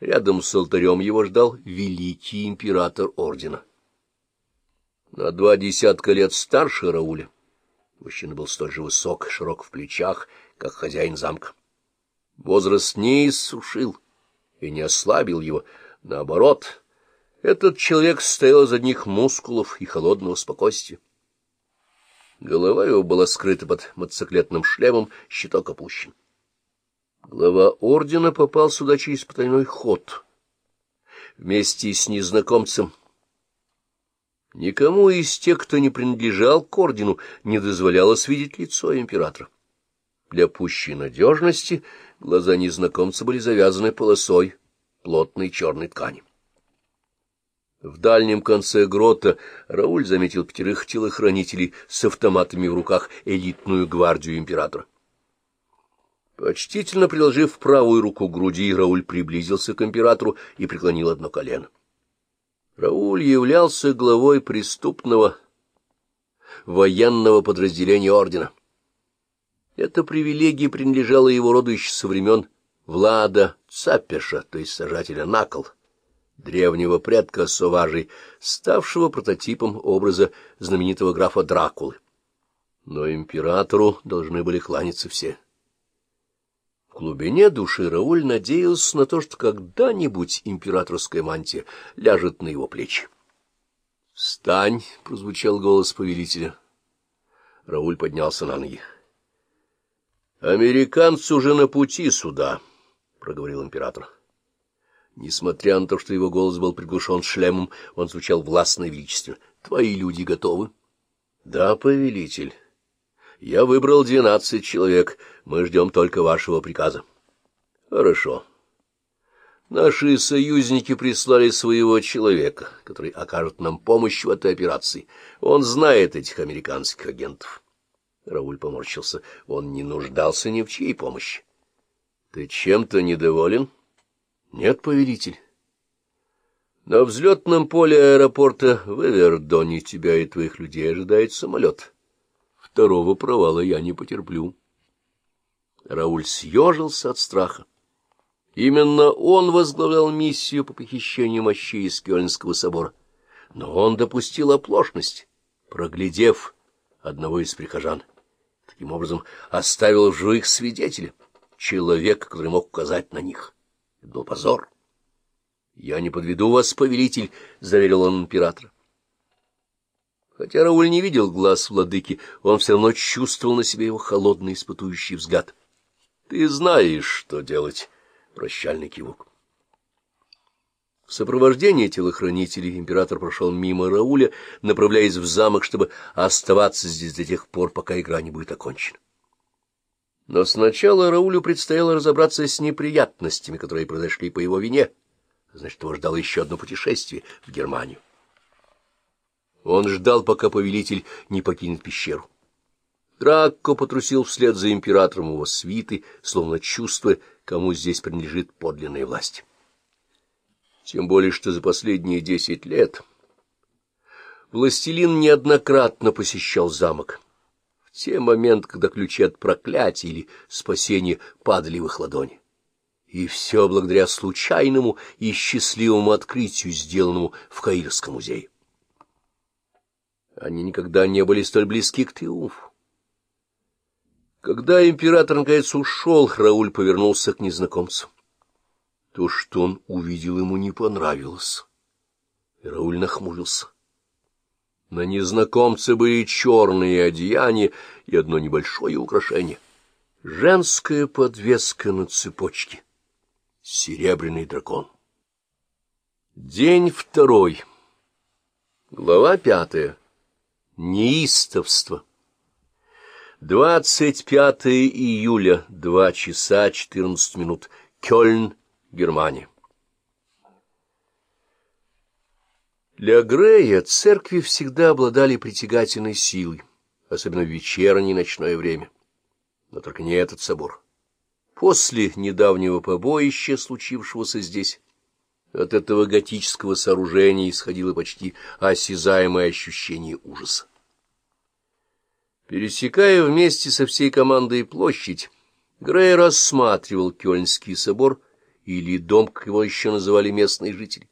Рядом с алтарем его ждал великий император ордена. На два десятка лет старше Рауля. Мужчина был столь же высок, широк в плечах, как хозяин замка. Возраст не иссушил и не ослабил его. Наоборот, этот человек состоял из одних мускулов и холодного спокойствия. Голова его была скрыта под мотоциклетным шлемом, щиток опущен. Глава ордена попал сюда через потайной ход. Вместе с незнакомцем. Никому из тех, кто не принадлежал к ордену, не дозволялось видеть лицо императора. Для пущей надежности глаза незнакомца были завязаны полосой плотной черной ткани. В дальнем конце грота Рауль заметил пятерых телохранителей с автоматами в руках элитную гвардию императора. Почтительно приложив правую руку к груди, Рауль приблизился к императору и преклонил одно колено. Рауль являлся главой преступного военного подразделения ордена. Эта привилегия принадлежала его роду еще со времен Влада Цапеша, то есть сажателя на кол, древнего предка Соважей, ставшего прототипом образа знаменитого графа Дракулы. Но императору должны были кланяться все. В глубине души Рауль надеялся на то, что когда-нибудь императорская мантия ляжет на его плечи. «Встань!» — прозвучал голос повелителя. Рауль поднялся на ноги. «Американцы уже на пути сюда», — проговорил император. Несмотря на то, что его голос был приглушен шлемом, он звучал властно и величественно. «Твои люди готовы?» «Да, повелитель». Я выбрал двенадцать человек. Мы ждем только вашего приказа. Хорошо. Наши союзники прислали своего человека, который окажет нам помощь в этой операции. Он знает этих американских агентов. Рауль поморщился. Он не нуждался ни в чьей помощи. Ты чем-то недоволен? Нет, повелитель. На взлетном поле аэропорта в Эвердоне тебя и твоих людей ожидает самолет. Второго провала я не потерплю. Рауль съежился от страха. Именно он возглавлял миссию по похищению мощей из Кёльнского собора. Но он допустил оплошность, проглядев одного из прихожан. Таким образом, оставил в живых свидетеля, человека, который мог указать на них. Это был позор. — Я не подведу вас, повелитель, — заверил он императора. Хотя Рауль не видел глаз владыки, он все равно чувствовал на себе его холодный испытующий взгляд. — Ты знаешь, что делать, — прощальный кивок. В сопровождении телохранителей император прошел мимо Рауля, направляясь в замок, чтобы оставаться здесь до тех пор, пока игра не будет окончена. Но сначала Раулю предстояло разобраться с неприятностями, которые произошли по его вине. Значит, его ждало еще одно путешествие в Германию. Он ждал, пока повелитель не покинет пещеру. Дракко потрусил вслед за императором его свиты, словно чувствуя, кому здесь принадлежит подлинная власть. Тем более, что за последние десять лет властелин неоднократно посещал замок. В те моменты, когда ключи от проклятия или спасения падали в их ладони. И все благодаря случайному и счастливому открытию, сделанному в Каирском музее. Они никогда не были столь близки к триумфу. Когда император наконец ушел, Рауль повернулся к незнакомцу. То, что он увидел, ему не понравилось. И Рауль нахмурился. На незнакомце были черные одеяния и одно небольшое украшение. Женская подвеска на цепочке. Серебряный дракон. День второй. Глава пятая. Неистовство. 25 июля, 2 часа 14 минут. Кёльн, Германия. Для Грея церкви всегда обладали притягательной силой, особенно в вечернее и ночное время. Но только не этот собор. После недавнего побоища, случившегося здесь, от этого готического сооружения исходило почти осязаемое ощущение ужаса. Пересекая вместе со всей командой площадь, Грей рассматривал Кёльнский собор или дом, как его еще называли местные жители.